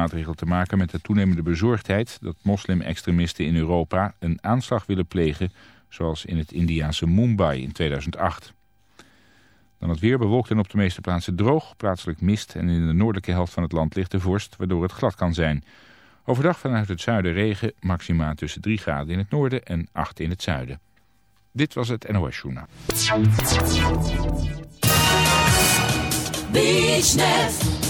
maatregel te maken met de toenemende bezorgdheid dat moslim-extremisten in Europa een aanslag willen plegen, zoals in het Indiaanse Mumbai in 2008. Dan het weer bewolkt en op de meeste plaatsen droog, plaatselijk mist en in de noordelijke helft van het land ligt de vorst, waardoor het glad kan zijn. Overdag vanuit het zuiden regen, maxima tussen 3 graden in het noorden en 8 in het zuiden. Dit was het NOS Journaal. BeachNet,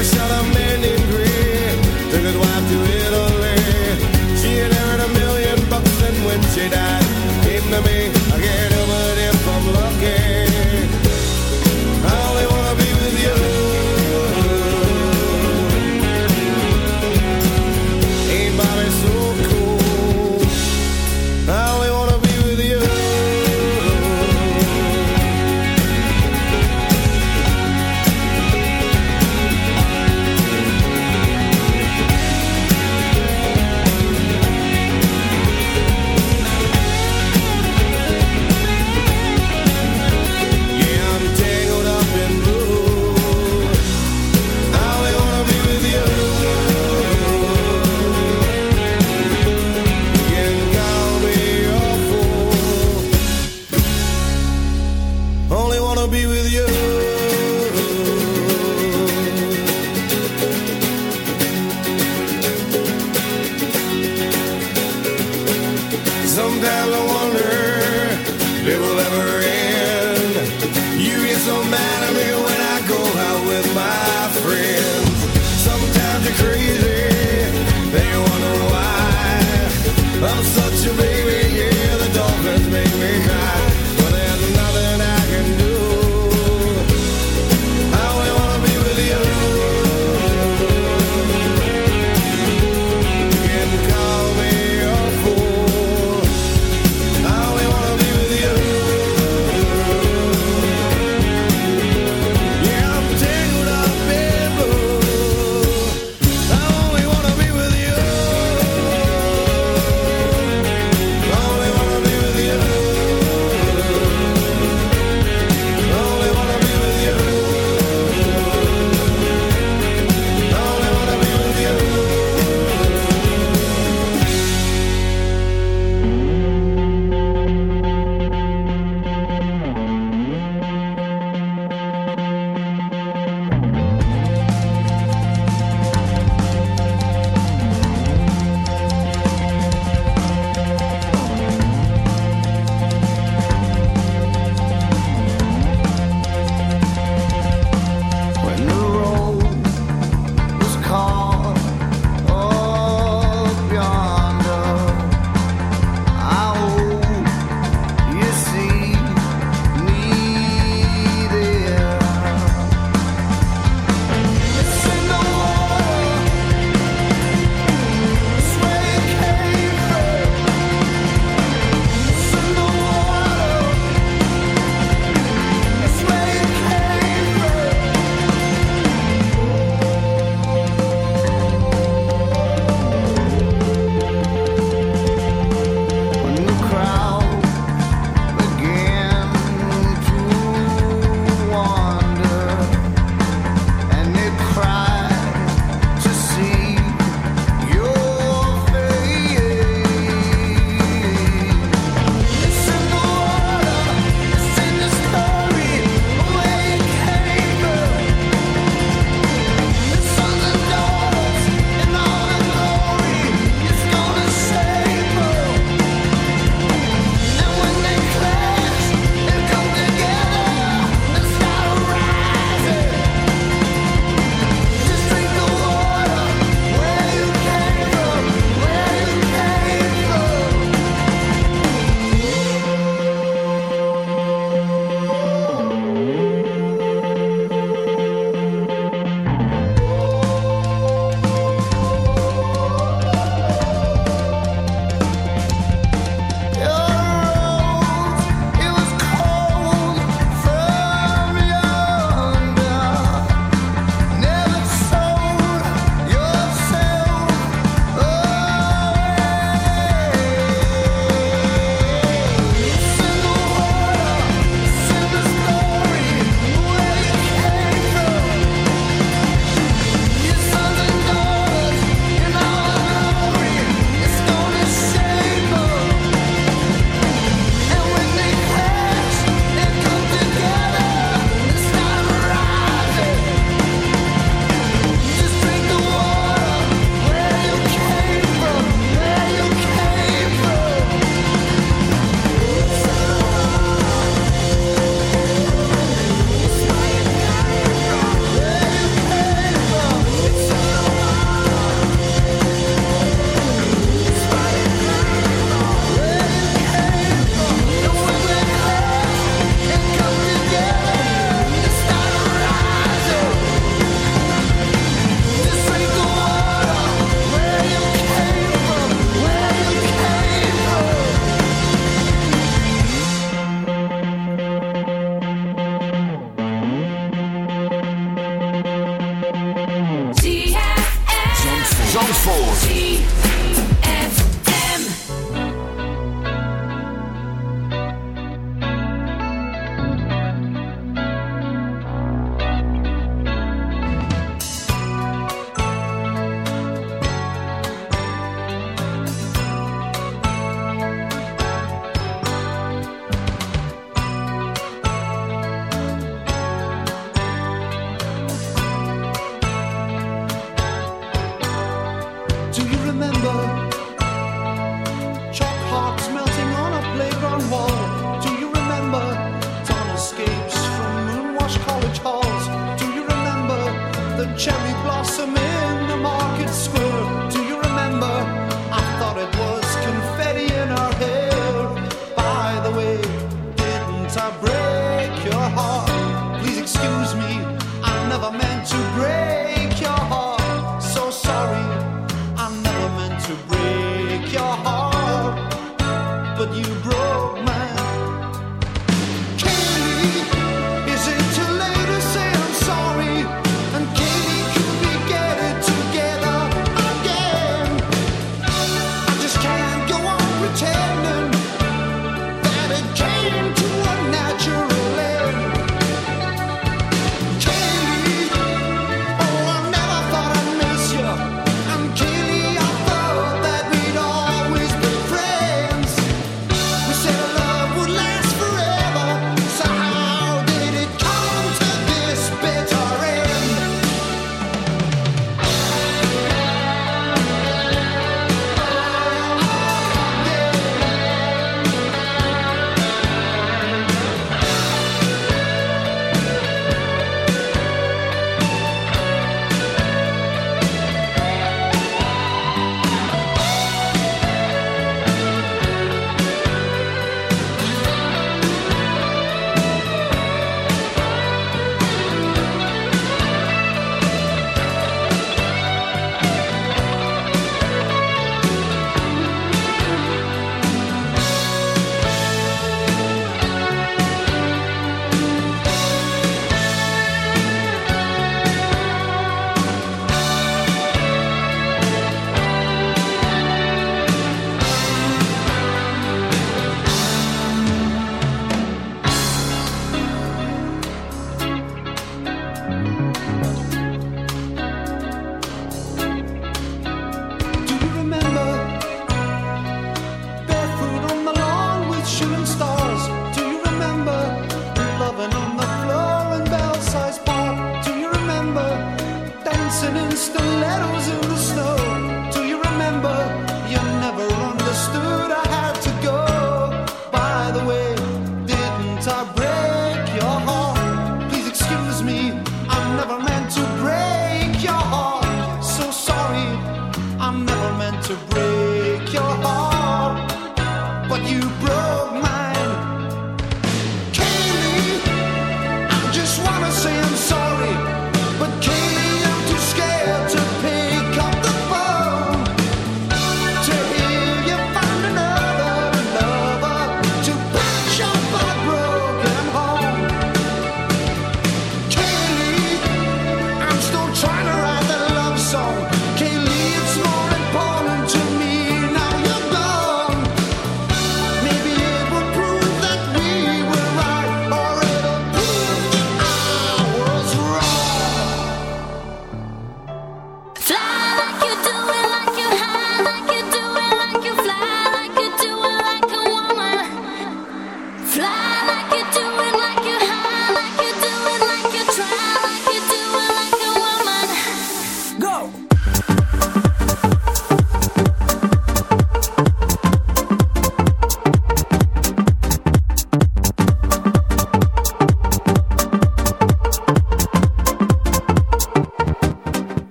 never shut.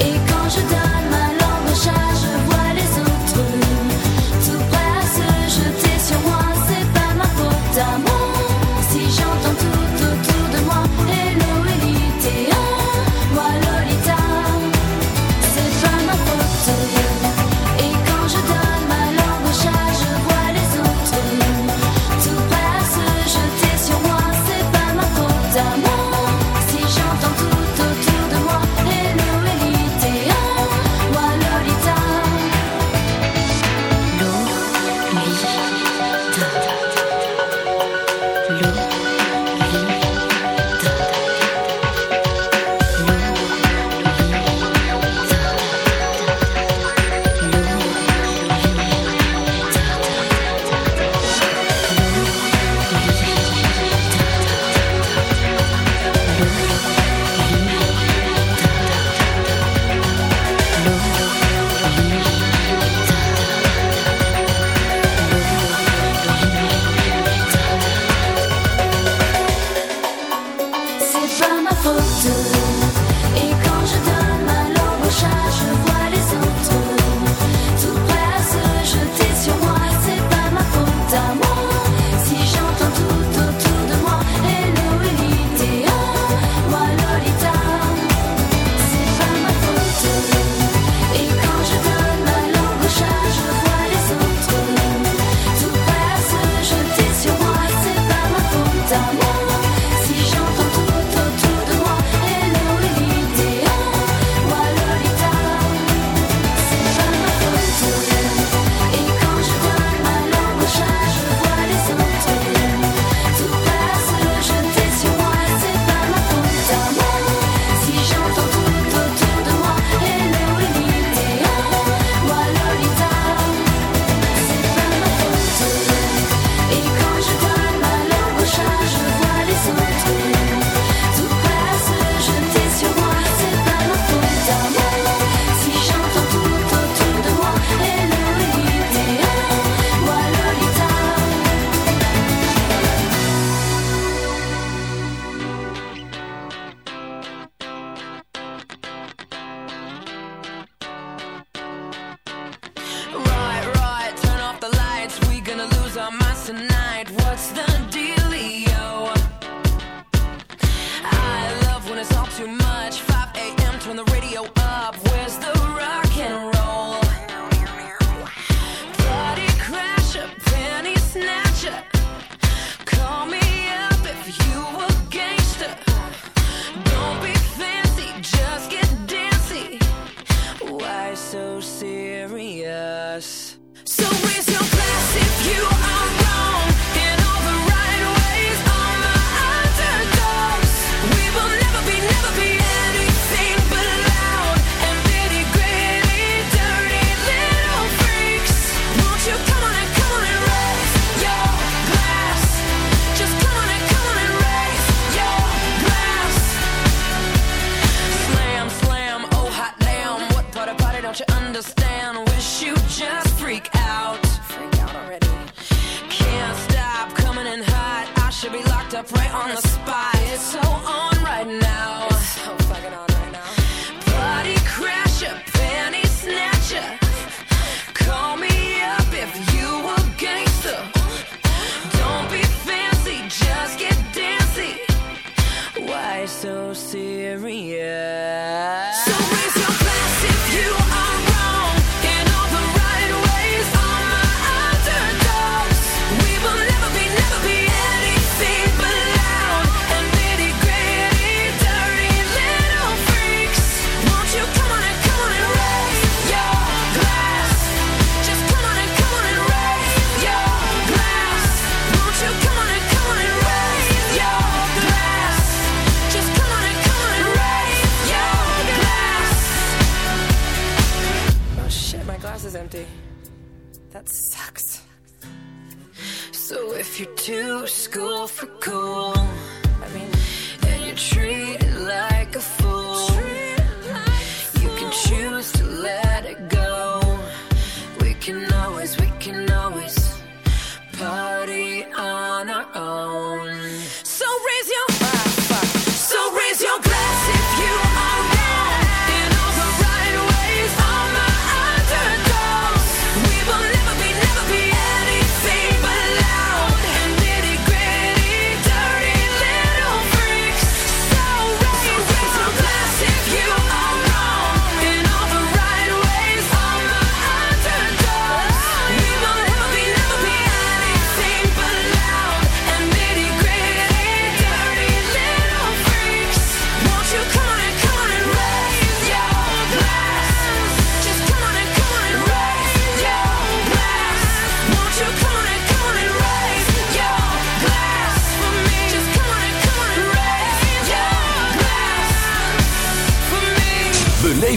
Et quand je donne ma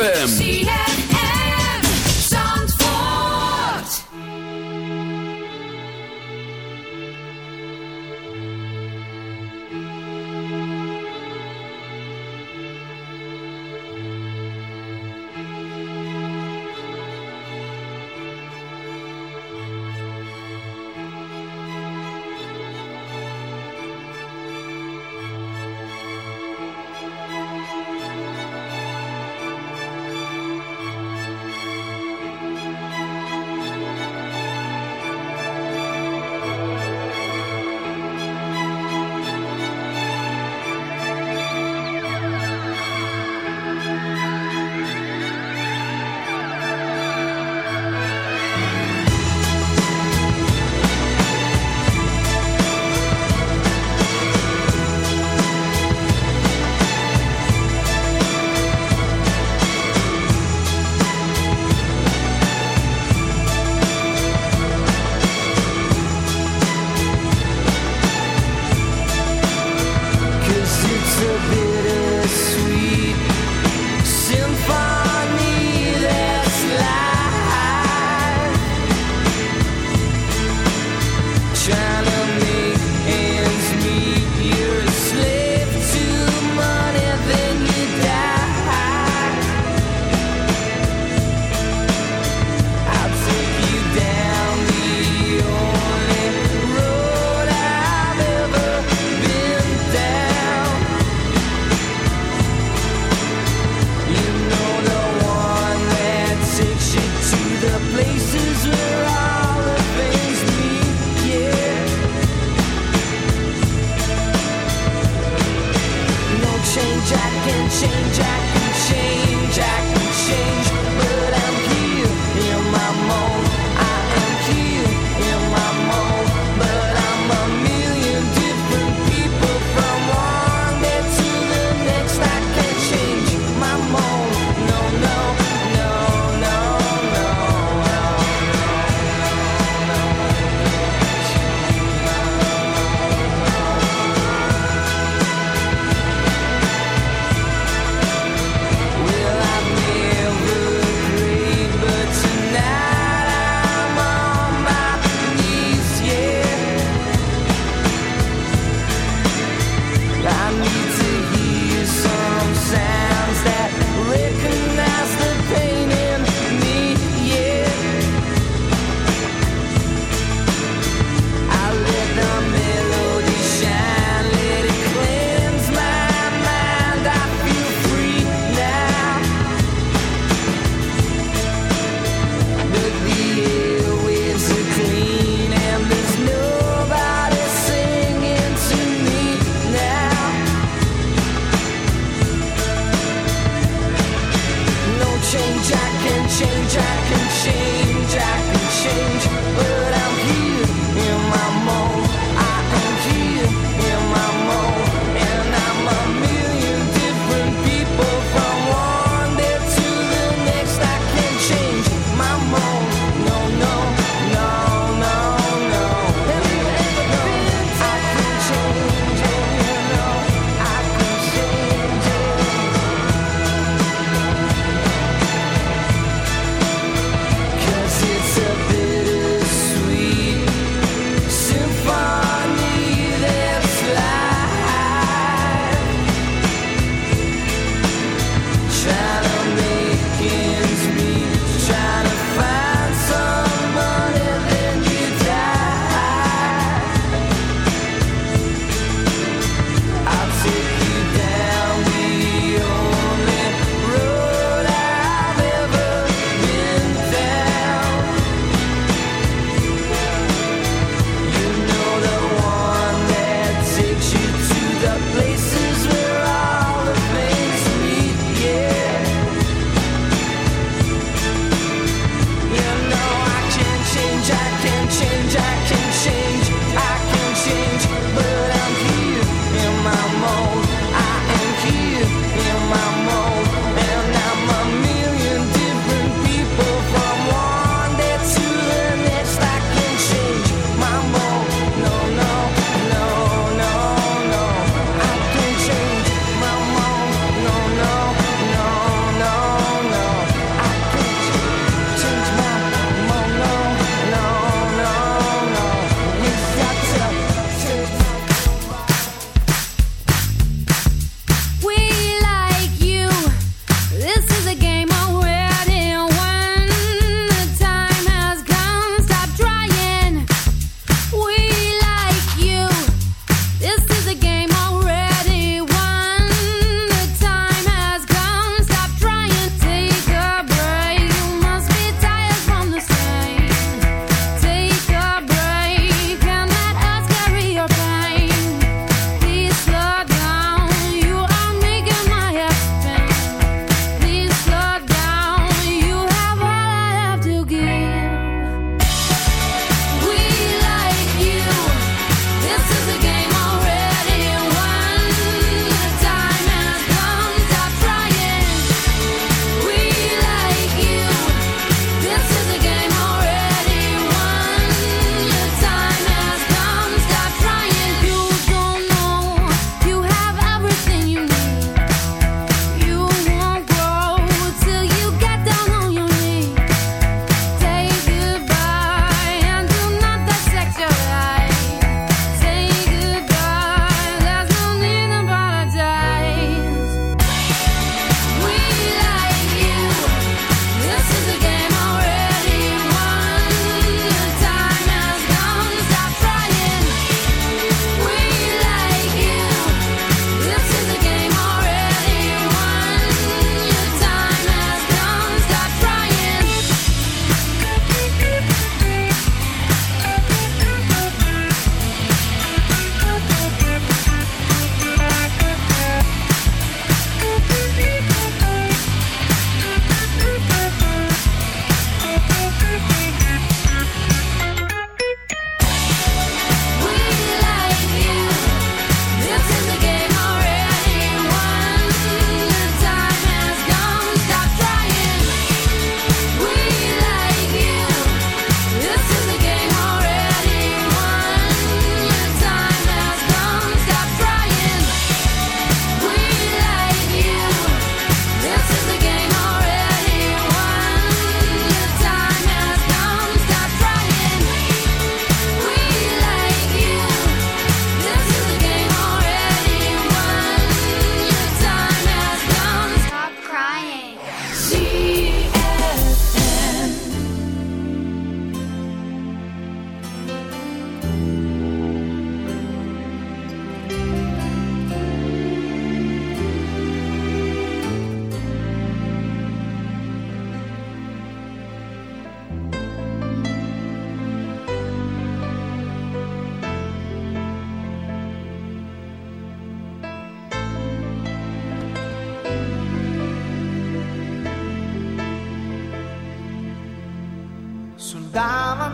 ZFM.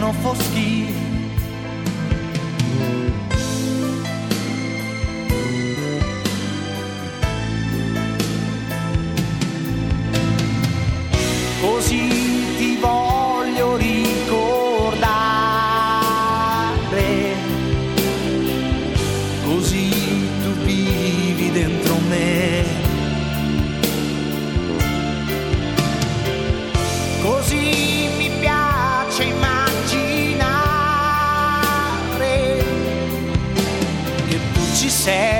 Não foschio Say.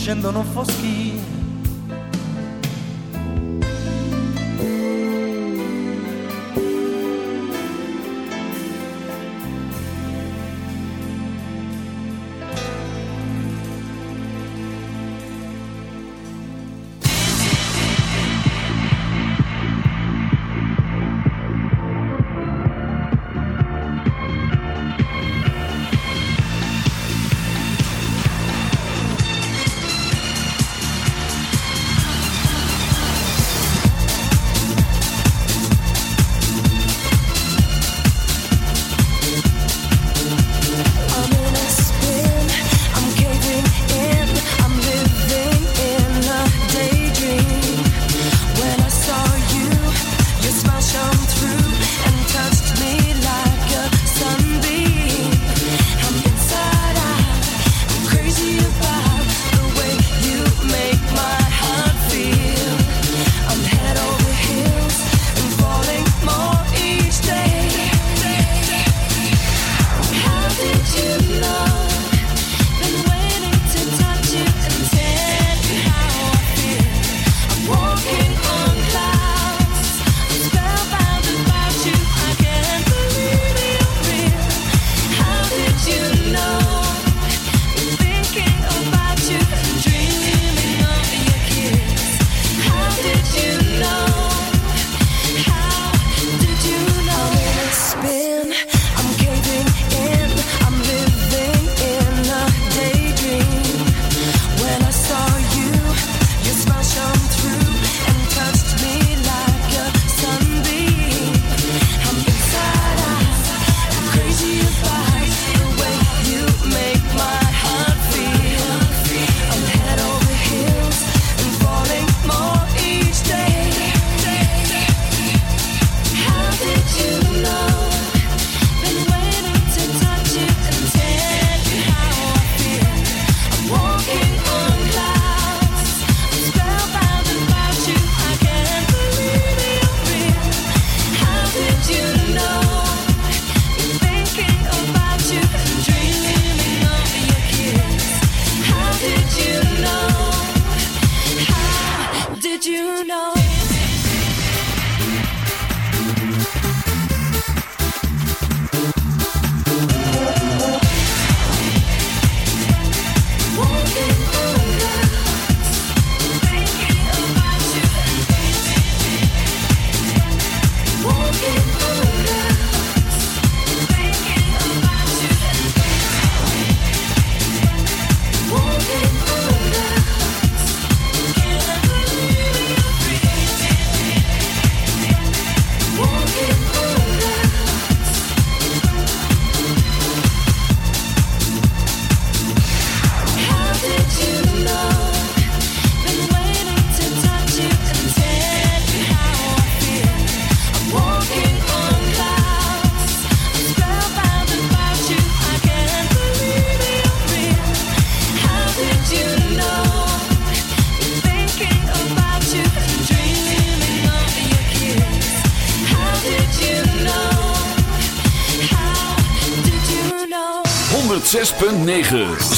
scendono foschie. 106.9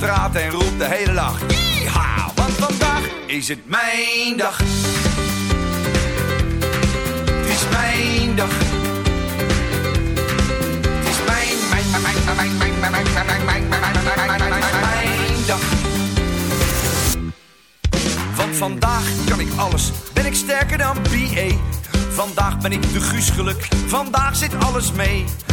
straat en roep de hele dag. Yeeha, want vandaag is het mijn dag. Het is mijn dag. Het is mijn, mijn, mijn, mijn, mijn, mijn, mijn, mijn, mijn, mijn, mijn, dag. Want vandaag kan ik alles, ben ik sterker dan BA. Vandaag ben ik de Guus geluk, vandaag zit alles mee.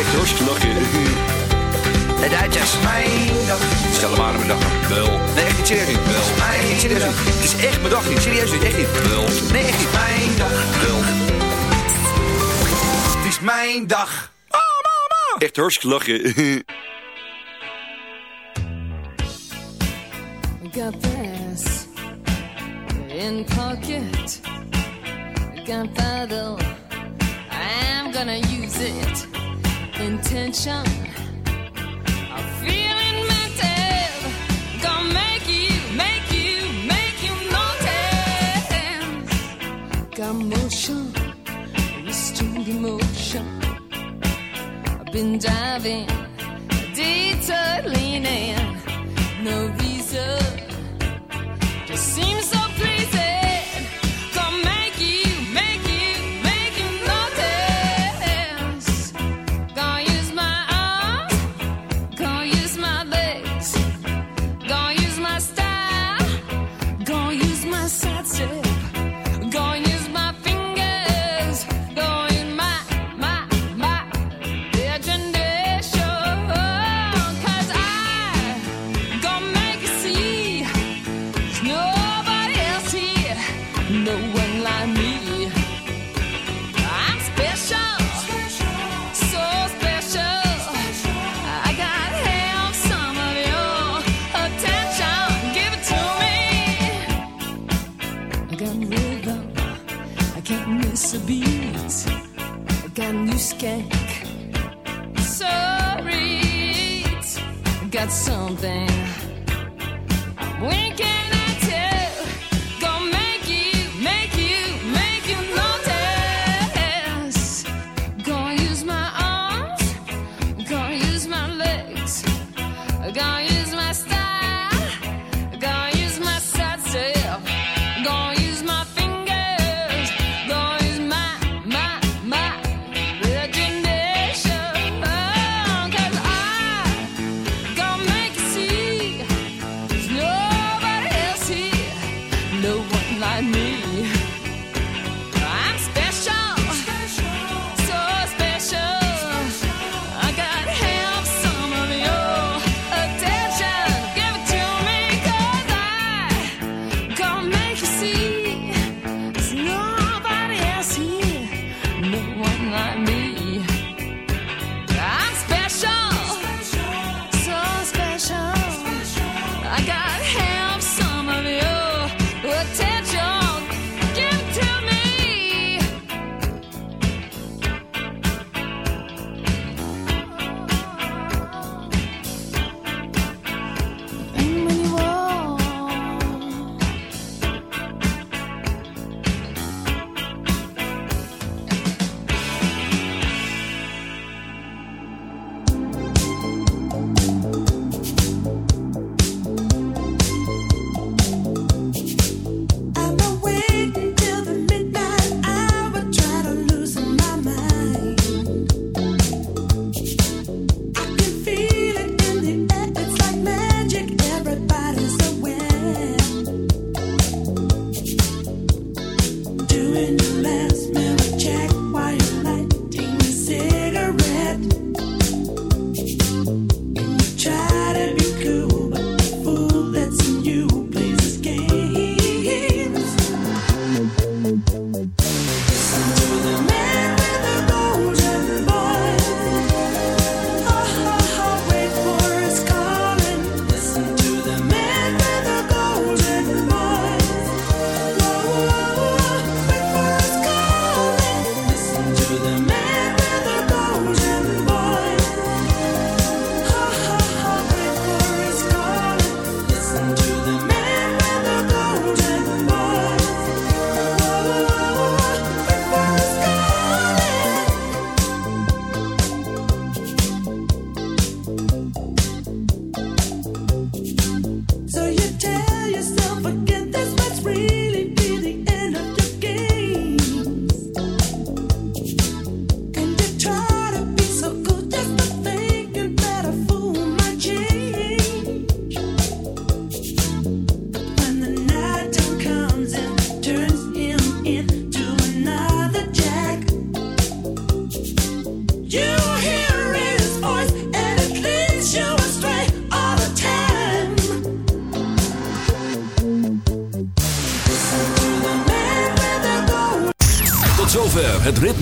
Echt hartstikke lachen. De Duitsers. Mijn dag. Stel maar aan mijn dag. Wel. Nee, echt niet serieus. Wel. Mijn Echt niet serieus. Het is echt mijn dag niet. Serieus niet. Echt niet. Wel. Nee, echt niet. Mijn dag. Wel. Het is mijn dag. Echt hartstikke lachen. Got this in pocket. Gunpowder. I'm gonna use it. Intention. Gonna make you, make you, make you notice. Got motion, restrained emotion. I've been diving, detour leaning. No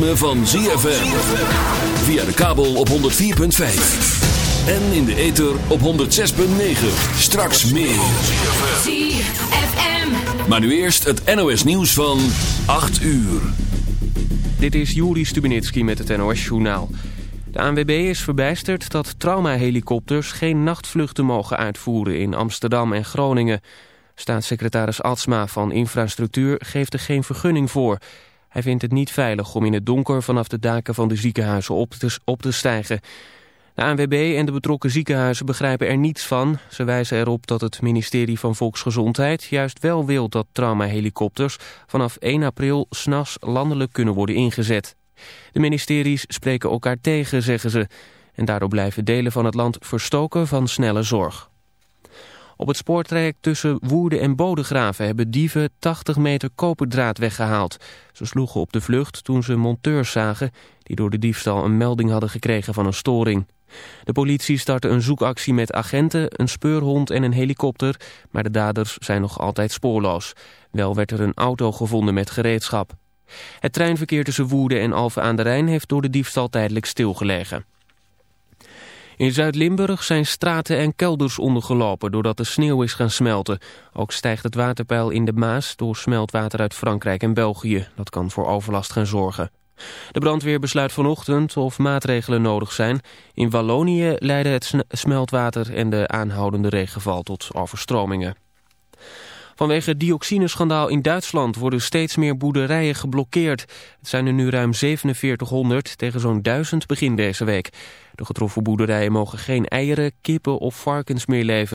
ritme van ZFM. Via de kabel op 104.5. En in de ether op 106.9. Straks meer. ZFM. Maar nu eerst het NOS nieuws van 8 uur. Dit is Juri Stubenitski met het NOS-journaal. De ANWB is verbijsterd dat traumahelikopters geen nachtvluchten mogen uitvoeren in Amsterdam en Groningen. Staatssecretaris Atsma van Infrastructuur geeft er geen vergunning voor. Hij vindt het niet veilig om in het donker vanaf de daken van de ziekenhuizen op te, op te stijgen. De ANWB en de betrokken ziekenhuizen begrijpen er niets van. Ze wijzen erop dat het ministerie van Volksgezondheid juist wel wil dat traumahelikopters vanaf 1 april s'nachts landelijk kunnen worden ingezet. De ministeries spreken elkaar tegen, zeggen ze. En daardoor blijven delen van het land verstoken van snelle zorg. Op het spoortraject tussen Woerden en Bodegraven hebben dieven 80 meter koperdraad weggehaald. Ze sloegen op de vlucht toen ze monteurs zagen die door de diefstal een melding hadden gekregen van een storing. De politie startte een zoekactie met agenten, een speurhond en een helikopter, maar de daders zijn nog altijd spoorloos. Wel werd er een auto gevonden met gereedschap. Het treinverkeer tussen Woerden en Alphen aan de Rijn heeft door de diefstal tijdelijk stilgelegen. In Zuid-Limburg zijn straten en kelders ondergelopen doordat de sneeuw is gaan smelten. Ook stijgt het waterpeil in de Maas door smeltwater uit Frankrijk en België. Dat kan voor overlast gaan zorgen. De brandweer besluit vanochtend of maatregelen nodig zijn. In Wallonië leidden het smeltwater en de aanhoudende regenval tot overstromingen. Vanwege het dioxineschandaal in Duitsland worden steeds meer boerderijen geblokkeerd. Het zijn er nu ruim 4700 tegen zo'n 1000 begin deze week. De getroffen boerderijen mogen geen eieren, kippen of varkens meer leveren.